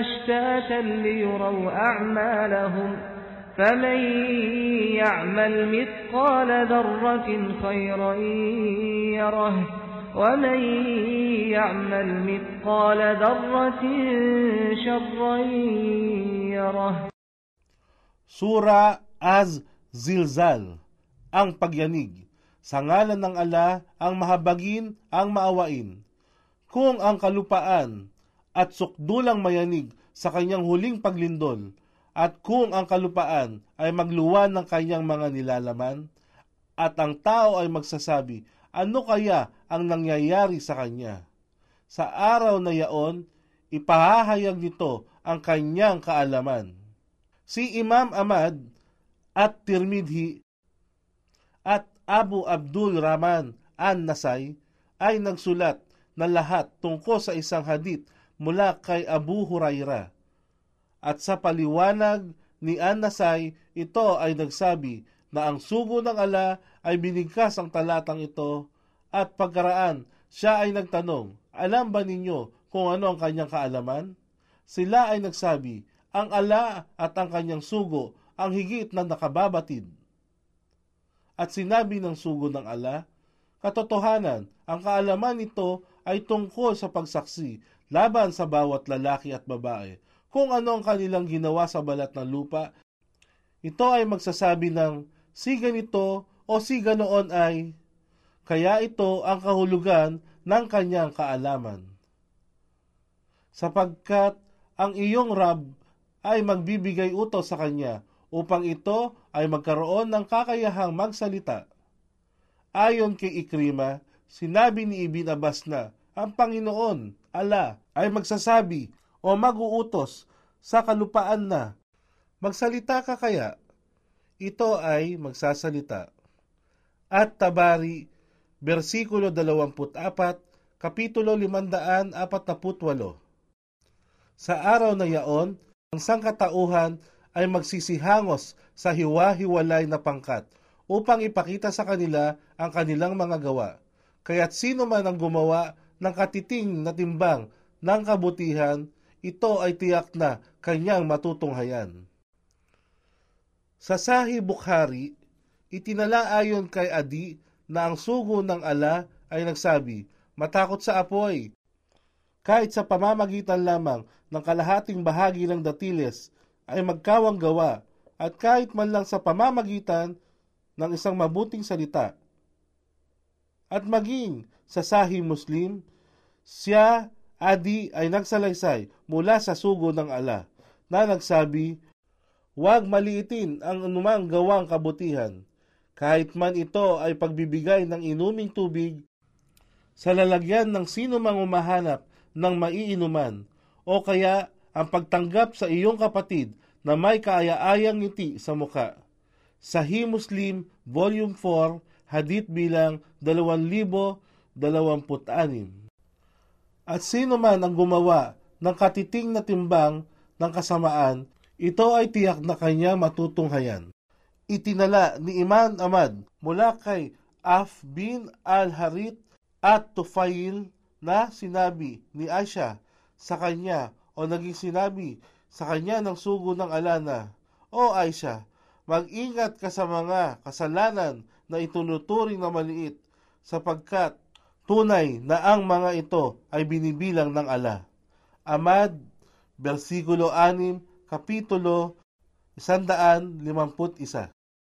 أشتاتا ليروا أعمالهم فمن يعمل مثقال ذرة خيرا يره ومن يعمل مثقال ذرة شرا يره Sura Az Zilzal, ang pagyanig. Sa ngalan ng ala, ang mahabagin, ang maawain. Kung ang kalupaan at sukdulang mayanig sa kanyang huling paglindol, at kung ang kalupaan ay magluwan ng kanyang mga nilalaman, at ang tao ay magsasabi, ano kaya ang nangyayari sa kanya? Sa araw na yaon, ipahahayag nito ang kanyang kaalaman. Si Imam Ahmad at Tirmidhi at Abu Abdul Rahman an-Nasai ay nagsulat na lahat tungkol sa isang hadith mula kay Abu Huraira. At sa paliwanag ni An-Nasai, ito ay nagsabi na ang sugo ng ala ay binigkas ang talatang ito at pagkaraan siya ay nagtanong, alam ba ninyo kung ano ang kanyang kaalaman? Sila ay nagsabi, ang ala at ang kanyang sugo ang higit na nakababatid. At sinabi ng sugo ng ala, katotohanan, ang kaalaman nito ay tungkol sa pagsaksi laban sa bawat lalaki at babae. Kung ano ang kanilang ginawa sa balat ng lupa, ito ay magsasabi ng si ganito o si ganoon ay, kaya ito ang kahulugan ng kanyang kaalaman. Sapagkat ang iyong Rab ay magbibigay utos sa kanya upang ito ay magkaroon ng kakayahang magsalita. Ayon kay Ikrima, sinabi ni Ibn Abbas na ang Panginoon, ala, ay magsasabi o maguutos sa kalupaan na, magsalita ka kaya? Ito ay magsasalita. At Tabari, versikulo 24, kapitulo 548. Sa araw na yaon, ang sangkatauhan ay magsisihangos sa hiwa-hiwalay na pangkat upang ipakita sa kanila ang kanilang mga gawa. Kaya't sino man ang gumawa ng katiting na timbang ng kabutihan, ito ay tiyak na kanyang matutunghayan. Sa Sahih Bukhari, itinala ayon kay Adi na ang sugo ng ala ay nagsabi, matakot sa apoy, kahit sa pamamagitan lamang ng kalahating bahagi ng datiles ay magkawang gawa at kahit man lang sa pamamagitan ng isang mabuting salita. At maging sa Sahih Muslim, siya, Adi, ay nagsalaysay mula sa sugo ng ala na nagsabi, Huwag maliitin ang anumang gawang kabutihan, kahit man ito ay pagbibigay ng inuming tubig sa lalagyan ng sino mang umahanap ng maiinuman o kaya ang pagtanggap sa iyong kapatid na may kaaya-ayang ngiti sa muka. Sahih Muslim, Volume 4, Hadith bilang 2026. At sino man ang gumawa ng katiting na timbang ng kasamaan, ito ay tiyak na kanya matutunghayan. Itinala ni Iman Ahmad mula kay Af bin al-Harith at Tufail na sinabi ni Aisha sa kanya o naging sinabi sa kanya ng sugo ng alana, O Aisha, mag-ingat ka sa mga kasalanan na itunuturing na maliit sapagkat tunay na ang mga ito ay binibilang ng ala. Amad, versikulo 6, kapitulo 151.